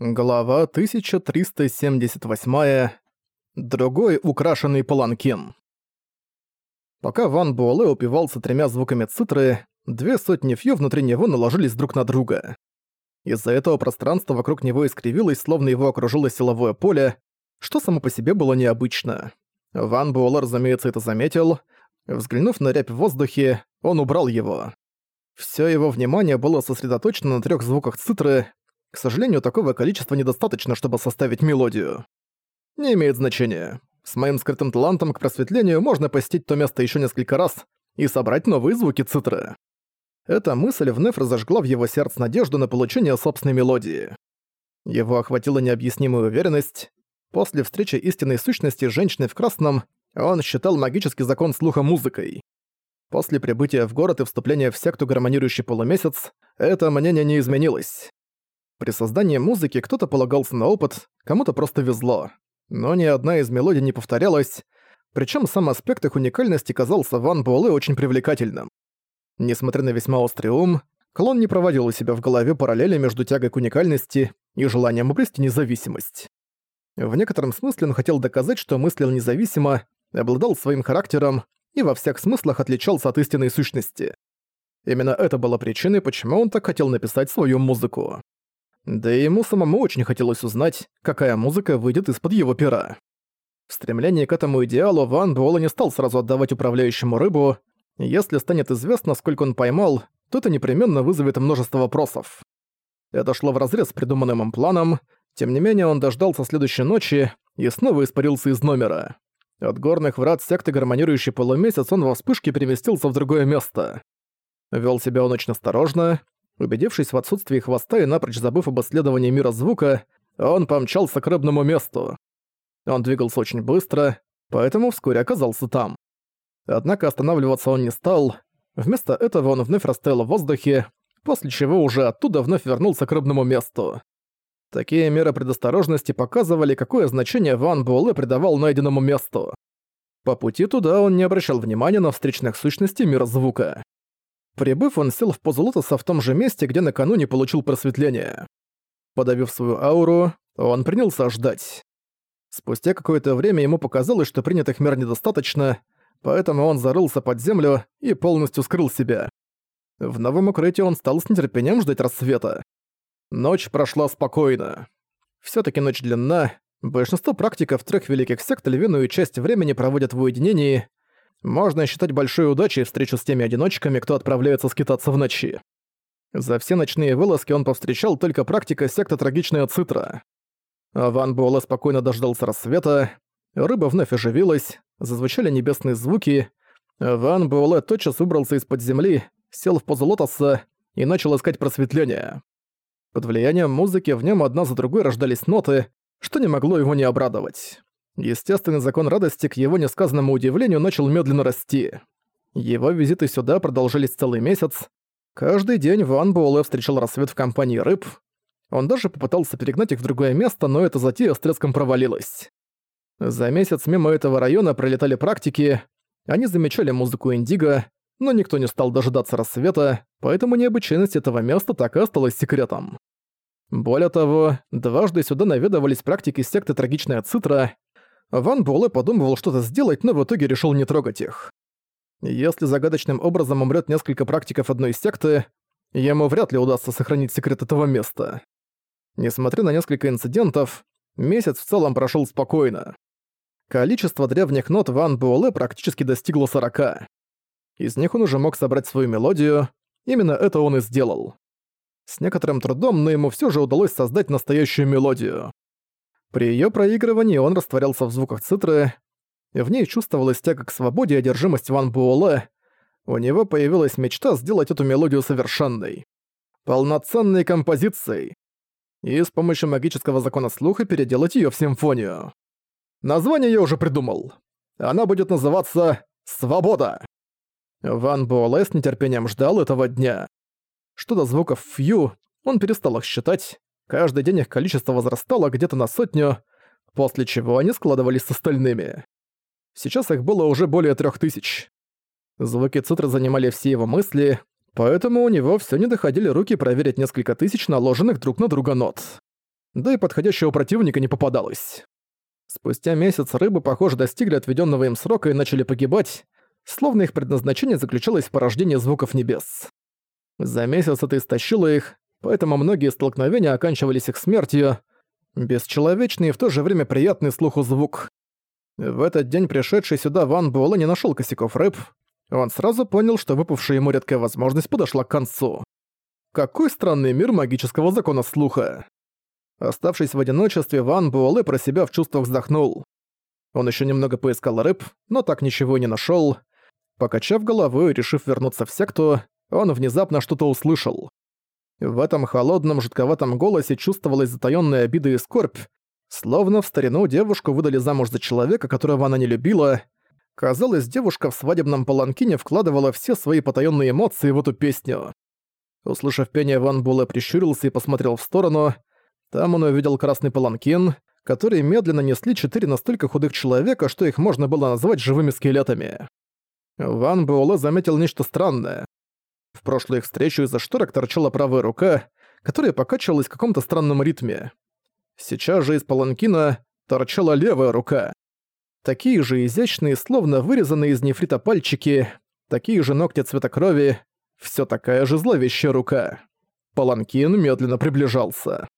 Глава 1378. Другой украшенный паланкин. Пока Ван Буэлэ упивался тремя звуками цитры, две сотни фью внутри него наложились друг на друга. Из-за этого пространство вокруг него искривилось, словно его окружило силовое поле, что само по себе было необычно. Ван Буэлэ, разумеется, это заметил. Взглянув на рябь в воздухе, он убрал его. Всё его внимание было сосредоточено на трёх звуках цитры, к сожалению, такого количества недостаточно, чтобы составить мелодию. Не имеет значения. С моим скрытым талантом к просветлению можно посетить то место еще несколько раз и собрать новые звуки цитры. Эта мысль вновь разожгла в его сердце надежду на получение собственной мелодии. Его охватила необъяснимая уверенность. После встречи истинной сущности с женщиной в красном он считал магический закон слуха музыкой. После прибытия в город и вступления в секту гармонирующий полумесяц, это мнение не изменилось. При создании музыки кто-то полагался на опыт, кому-то просто везло. Но ни одна из мелодий не повторялась, причем сам аспект их уникальности казался Ван Буэлэ очень привлекательным. Несмотря на весьма острый ум, клон не проводил у себя в голове параллели между тягой к уникальности и желанием обрести независимость. В некотором смысле он хотел доказать, что мыслил независимо, обладал своим характером и во всех смыслах отличался от истинной сущности. Именно это было причиной, почему он так хотел написать свою музыку. Да и ему самому очень хотелось узнать, какая музыка выйдет из-под его пера. В стремлении к этому идеалу Ван Буэлла не стал сразу отдавать управляющему рыбу. Если станет известно, сколько он поймал, то это непременно вызовет множество вопросов. Это шло вразрез с придуманным им планом, тем не менее он дождался следующей ночи и снова испарился из номера. От горных врат секты гармонирующий полумесяц он во вспышке переместился в другое место. Вел себя он очень осторожно, Убедившись в отсутствии хвоста и напрочь забыв об исследовании мира звука, он помчался к рыбному месту. Он двигался очень быстро, поэтому вскоре оказался там. Однако останавливаться он не стал. Вместо этого он вновь растаял в воздухе, после чего уже оттуда вновь вернулся к рыбному месту. Такие меры предосторожности показывали, какое значение Ван Буэлэ придавал найденному месту. По пути туда он не обращал внимания на встречных сущностей мира звука. Прибыв, он сел в позу лотоса в том же месте, где накануне получил просветление. Подавив свою ауру, он принялся ждать. Спустя какое-то время ему показалось, что принятых мер недостаточно, поэтому он зарылся под землю и полностью скрыл себя. В новом укрытии он стал с нетерпением ждать рассвета. Ночь прошла спокойно. все таки ночь длинна, большинство практиков трех великих сект львиную часть времени проводят в уединении, можно считать большой удачей встречу с теми одиночками, кто отправляется скитаться в ночи. За все ночные вылазки он повстречал только практика секта Трагичная Цитра. Ван Буэлэ спокойно дождался рассвета, рыба вновь оживилась, зазвучали небесные звуки. Ван Буэлэ тотчас выбрался из-под земли, сел в позу лотоса и начал искать просветление. Под влиянием музыки в нем одна за другой рождались ноты, что не могло его не обрадовать. Естественный закон радости, к его несказанному удивлению, начал медленно расти. Его визиты сюда продолжались целый месяц. Каждый день Ван Буэлэ встречал рассвет в компании рыб. Он даже попытался перегнать их в другое место, но эта затея с треском провалилась. За месяц мимо этого района пролетали практики, они замечали музыку индиго, но никто не стал дожидаться рассвета, поэтому необычайность этого места так и осталась секретом. Более того, дважды сюда наведывались практики секты Трагичная Цитра, Ван Буэлэ подумывал что-то сделать, но в итоге решил не трогать их. Если загадочным образом умрет несколько практиков одной секты, ему вряд ли удастся сохранить секрет этого места. Несмотря на несколько инцидентов, месяц в целом прошел спокойно. Количество древних нот Ван Буэлэ практически достигло 40. Из них он уже мог собрать свою мелодию, именно это он и сделал. С некоторым трудом, но ему все же удалось создать настоящую мелодию. При её проигрывании он растворялся в звуках цитры, в ней чувствовалась тяга к свободе и одержимость Ван Буэлэ. У него появилась мечта сделать эту мелодию совершенной. Полноценной композицией. И с помощью магического закона слуха переделать её в симфонию. Название я уже придумал. Она будет называться «Свобода». Ван Буэлэ с нетерпением ждал этого дня. Что до звуков «фью», он перестал их считать, Каждый день их количество возрастало где-то на сотню, после чего они складывались с остальными. Сейчас их было уже более трех тысяч. Звуки цитры занимали все его мысли, поэтому у него все не доходили руки проверить несколько тысяч наложенных друг на друга нот. да и подходящего противника не попадалось. Спустя месяц рыбы, похоже, достигли отведенного им срока и начали погибать, словно их предназначение заключалось в порождении звуков небес. За месяц это истощило их, поэтому многие столкновения оканчивались их смертью, бесчеловечный и в то же время приятный слуху звук. В этот день пришедший сюда Ван Буэлэ не нашел косяков рыб, он сразу понял, что выпавшая ему редкая возможность подошла к концу. Какой странный мир магического закона слуха. Оставшись в одиночестве, Ван Буэлэ про себя в чувствах вздохнул. Он еще немного поискал рыб, но так ничего не нашел. Покачав головой и решив вернуться в секту, он внезапно что-то услышал. В этом холодном, жутковатом голосе чувствовалась затаённая обида и скорбь, словно в старину девушку выдали замуж за человека, которого она не любила. Казалось, девушка в свадебном паланкине вкладывала все свои потаённые эмоции в эту песню. Услышав пение, Ван Буэлэ прищурился и посмотрел в сторону. Там он увидел красный паланкин, который медленно несли четыре настолько худых человека, что их можно было назвать живыми скелетами. Ван Буэлэ заметил нечто странное. В прошлую их встречу из-за шторок торчала правая рука, которая покачивалась в каком-то странном ритме. Сейчас же из паланкина торчала левая рука. Такие же изящные, словно вырезанные из нефрита пальчики, такие же ногти цвета крови, все такая же зловещая рука. Паланкин медленно приближался.